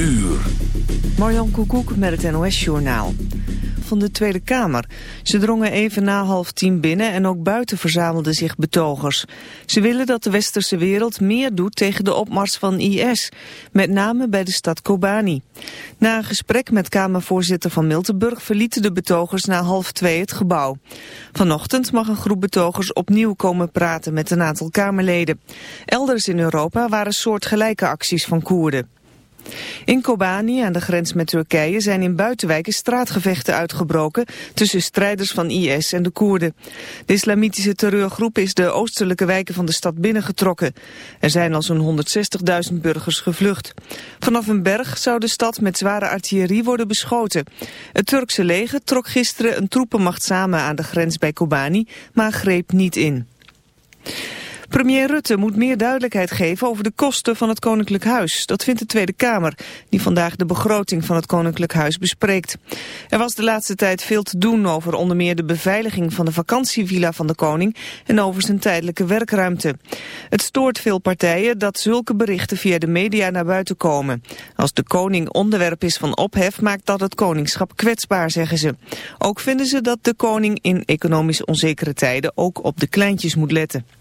uur. Marjan Koekoek met het NOS-journaal. Van de Tweede Kamer. Ze drongen even na half tien binnen en ook buiten verzamelden zich betogers. Ze willen dat de westerse wereld meer doet tegen de opmars van IS. Met name bij de stad Kobani. Na een gesprek met Kamervoorzitter van Miltenburg verlieten de betogers na half twee het gebouw. Vanochtend mag een groep betogers opnieuw komen praten met een aantal Kamerleden. Elders in Europa waren soortgelijke acties van Koerden. In Kobani, aan de grens met Turkije, zijn in buitenwijken straatgevechten uitgebroken tussen strijders van IS en de Koerden. De islamitische terreurgroep is de oostelijke wijken van de stad binnengetrokken. Er zijn al zo'n 160.000 burgers gevlucht. Vanaf een berg zou de stad met zware artillerie worden beschoten. Het Turkse leger trok gisteren een troepenmacht samen aan de grens bij Kobani, maar greep niet in. Premier Rutte moet meer duidelijkheid geven over de kosten van het Koninklijk Huis. Dat vindt de Tweede Kamer, die vandaag de begroting van het Koninklijk Huis bespreekt. Er was de laatste tijd veel te doen over onder meer de beveiliging van de vakantievilla van de koning en over zijn tijdelijke werkruimte. Het stoort veel partijen dat zulke berichten via de media naar buiten komen. Als de koning onderwerp is van ophef, maakt dat het koningschap kwetsbaar, zeggen ze. Ook vinden ze dat de koning in economisch onzekere tijden ook op de kleintjes moet letten.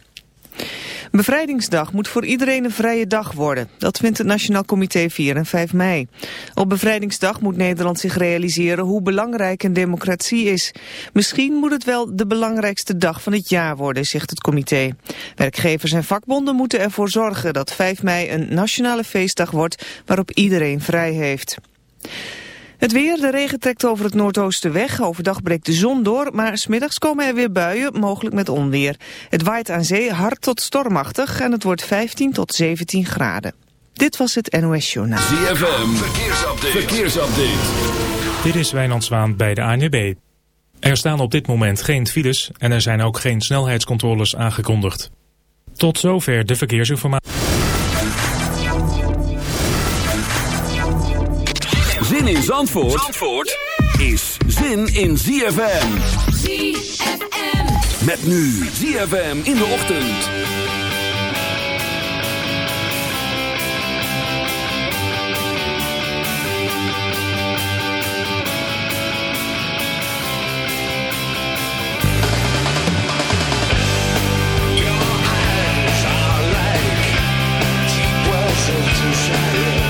Bevrijdingsdag moet voor iedereen een vrije dag worden. Dat vindt het Nationaal Comité 4 en 5 mei. Op Bevrijdingsdag moet Nederland zich realiseren hoe belangrijk een democratie is. Misschien moet het wel de belangrijkste dag van het jaar worden, zegt het comité. Werkgevers en vakbonden moeten ervoor zorgen dat 5 mei een nationale feestdag wordt waarop iedereen vrij heeft. Het weer, de regen trekt over het noordoosten weg. Overdag breekt de zon door, maar smiddags komen er weer buien, mogelijk met onweer. Het waait aan zee hard tot stormachtig en het wordt 15 tot 17 graden. Dit was het NOS Journaal. ZFM, verkeersupdate. verkeersupdate. Dit is Wijnand Zwaan bij de ANWB. Er staan op dit moment geen files en er zijn ook geen snelheidscontroles aangekondigd. Tot zover de verkeersinformatie. Zin in Zandvoort, is zin in ZFM. ZFM. Met nu ZFM in de ochtend. so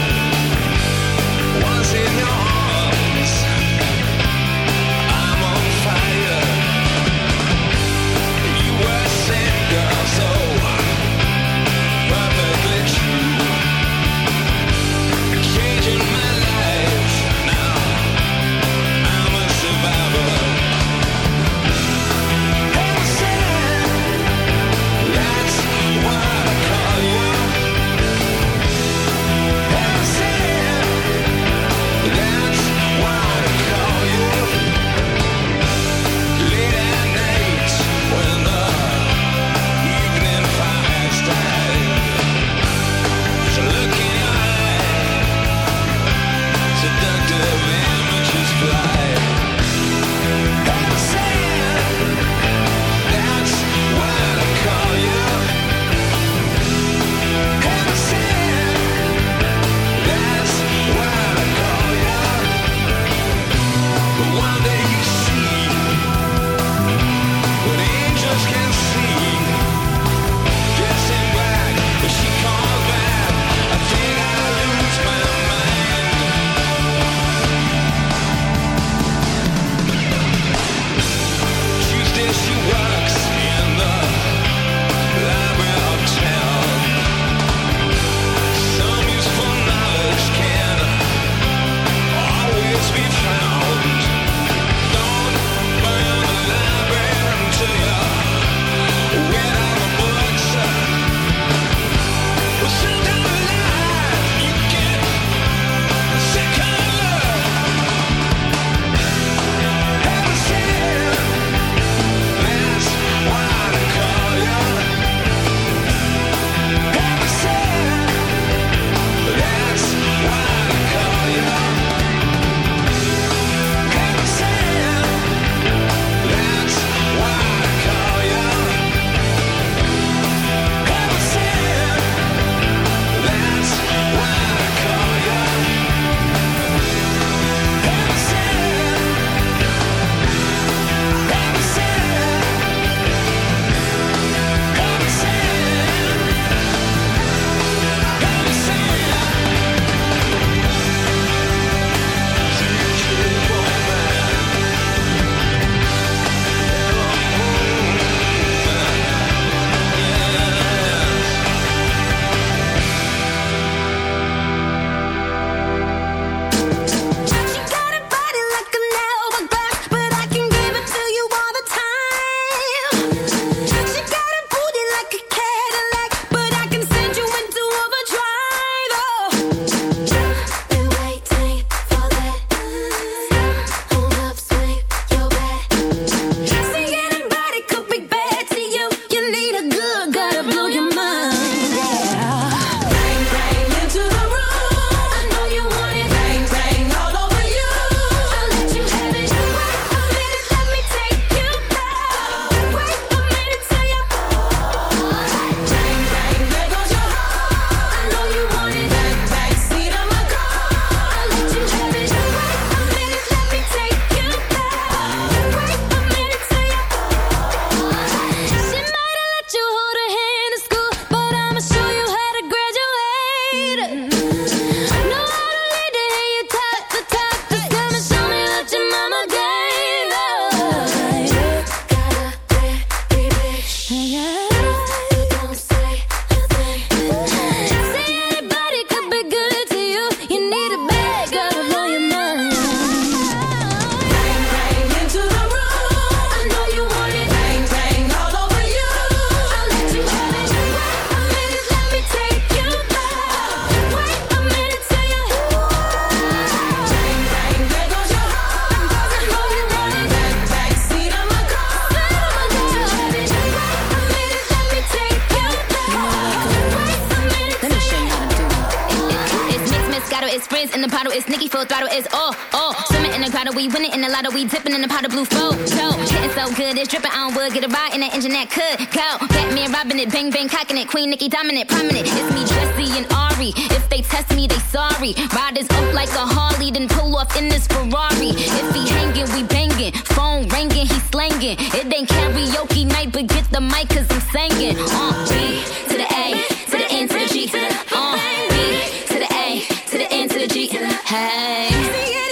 Nikki dominant, prominent. It's me, Jesse and Ari. If they test me, they sorry. Riders up like a Harley, then pull off in this Ferrari. If he hanging, we banging. Phone ringing, he slanging. It ain't karaoke night, but get the mic, cause I'm singing. Uh, B to the A, to the N to the G. Uh, B to the A, to the N to the G. Hey.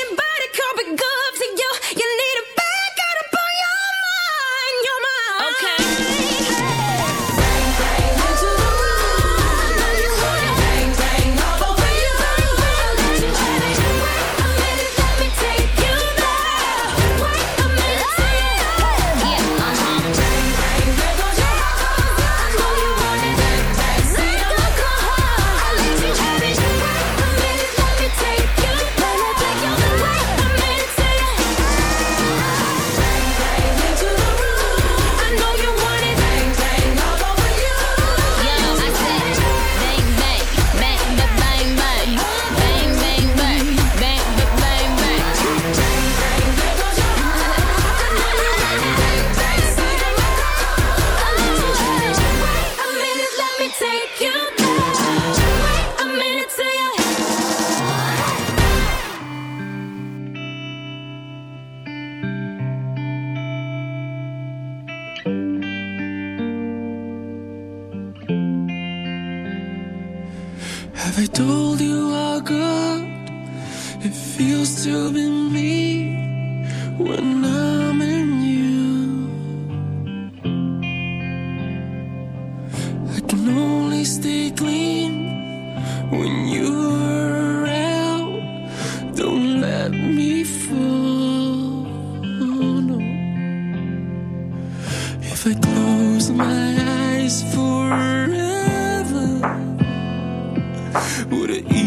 I close my eyes forever, would it?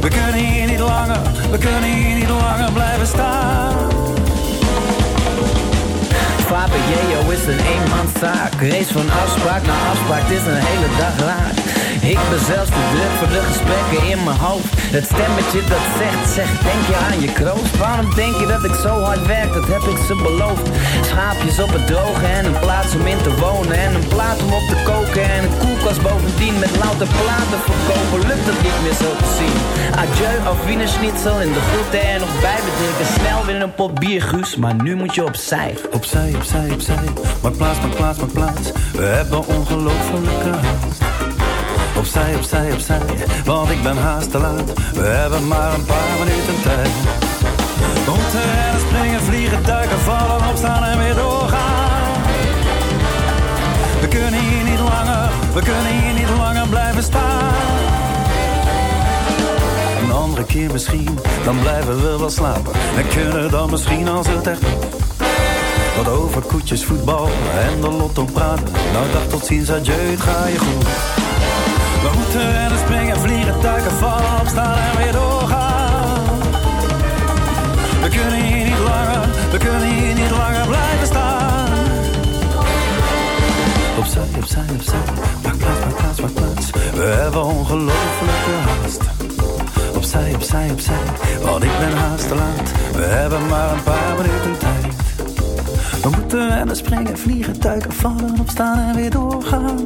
We kunnen hier niet langer, we kunnen hier niet langer blijven staan. Fabio is een eenmanszaak. Race van afspraak naar afspraak, het is een hele dag raak. Ik ben zelfs te druk voor de gesprekken in mijn hoofd. Het stemmetje dat zegt, zegt, denk je aan je kroost? Waarom denk je dat ik zo hard werk, dat heb ik ze beloofd. Schaapjes op het droge en een plaats om in te wonen. En een plaat om op te koken en een Met louter platen verkopen, lukt het niet meer zo te zien. Adieu, Wiener Schnitzel in de groeten en nog bijbedrinken. Snel weer een pot bier, Guus, maar nu moet je opzij. Opzij, opzij, opzij, maak plaats, maak plaats, maak plaats. We hebben ongelofelijke haast. Opzij, opzij, opzij, want ik ben haast te laat. We hebben maar een paar minuten tijd. We moeten rennen, springen, vliegen, duiken, vallen, opstaan en weer doorgaan. We kunnen hier niet langer, we kunnen hier niet langer blijven staan. Een andere keer misschien, dan blijven we wel slapen. En kunnen dan misschien als het echt. Wat over koetjes, voetbal en de lotto praten. Nou dag tot ziens, adieu, het ga je goed. We moeten rennen, springen, vliegen, duiken, vallen, opstaan en weer doorgaan. We kunnen hier niet langer, we kunnen hier niet langer blijven staan. Opzij, opzij, opzij, maak plaats, maak plaats. We hebben ongelofelijke haast. Opzij, opzij, opzij, want ik ben haast te laat. We hebben maar een paar minuten tijd. We moeten rennen, springen, vliegen, duiken, vallen, opstaan en weer doorgaan.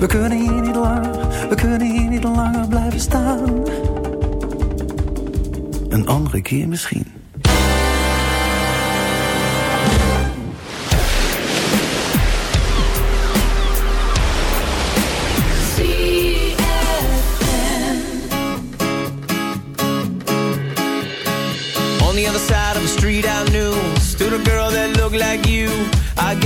We kunnen hier niet langer, we kunnen hier niet langer blijven staan. Een andere keer misschien.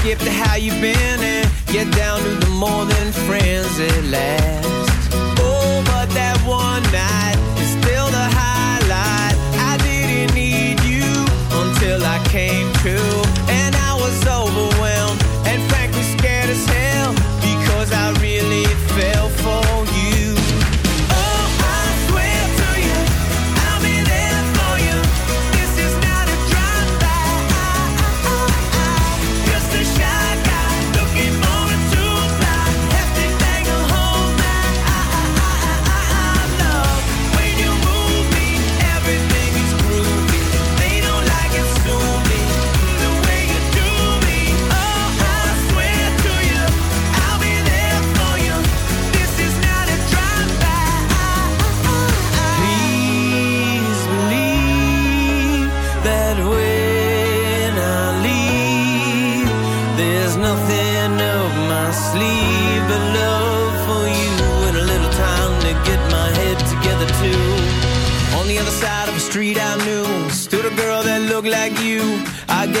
skip to how you've been And get down to the more than friends at last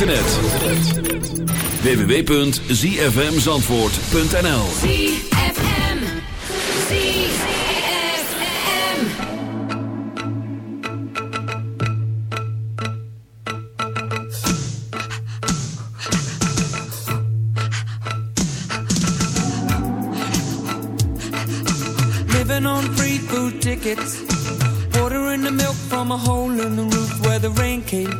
Internet. www.zfmzandvoort.nl ZFM. ZFM. Living on free food tickets. Ordering the milk from a hole in the roof where the rain came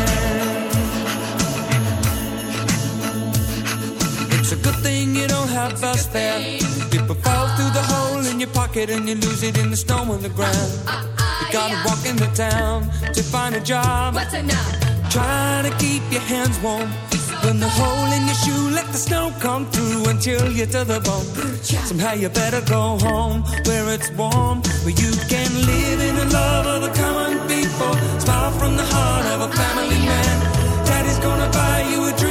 Good thing you don't have bus fare. People fall through the hole in your pocket and you lose it in the snow on the ground. You gotta walk into town to find a job. What's it now? Try to keep your hands warm. When the hole in your shoe, let the snow come through until you're to the bone. Somehow you better go home where it's warm, where you can live in the love of the common people. Smile from the heart of a family man. Daddy's gonna buy you a dream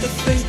To think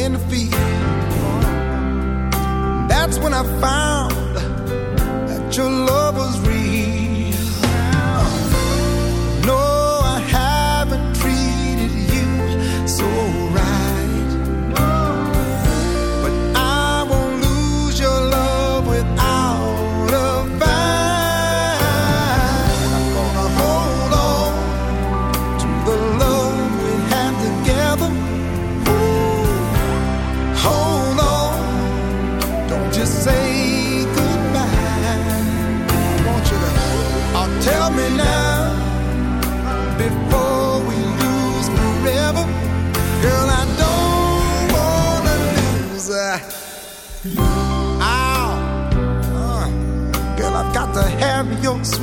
playing the field. That's when I found that your love was real.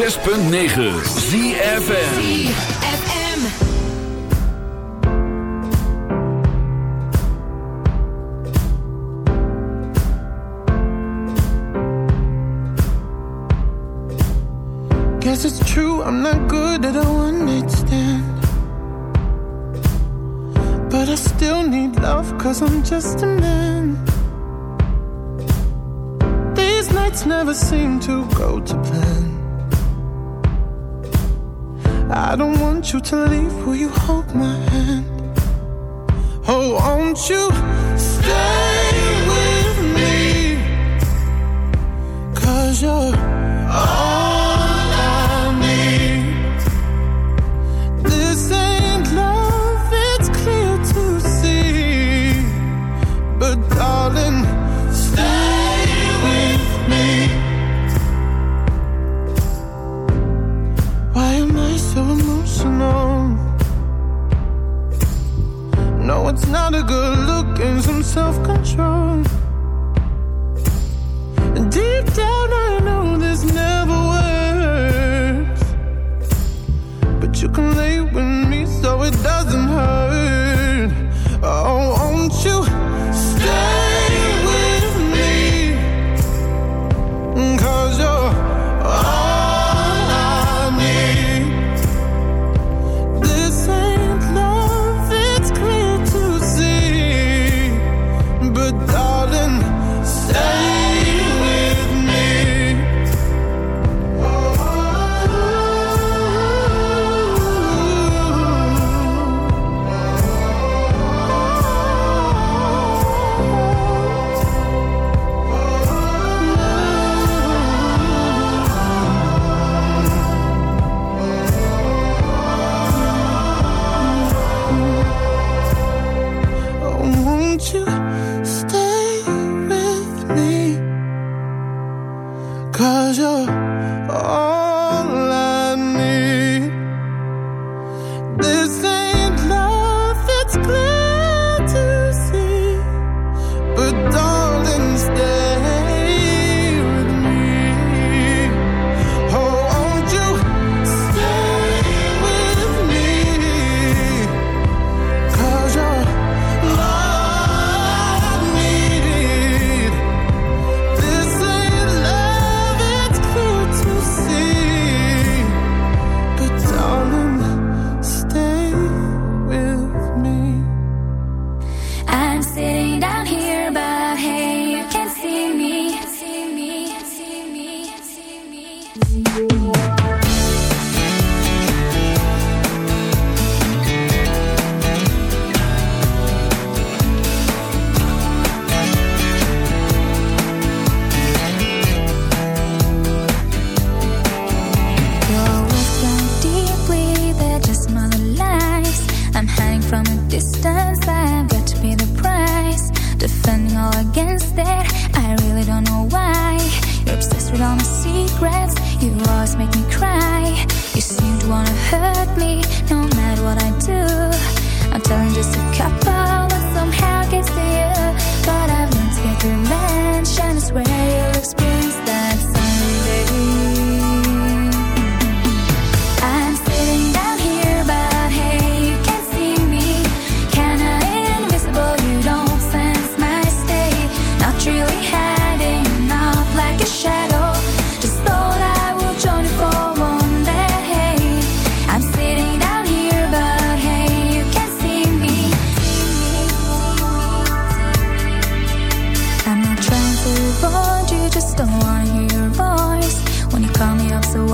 106.9 ZFN from a distance I've got to pay the price. Defending all against it I really don't know why. You're obsessed with all my secrets You always make me cry. You seem to wanna hurt me No matter what I do. I'm telling just a couple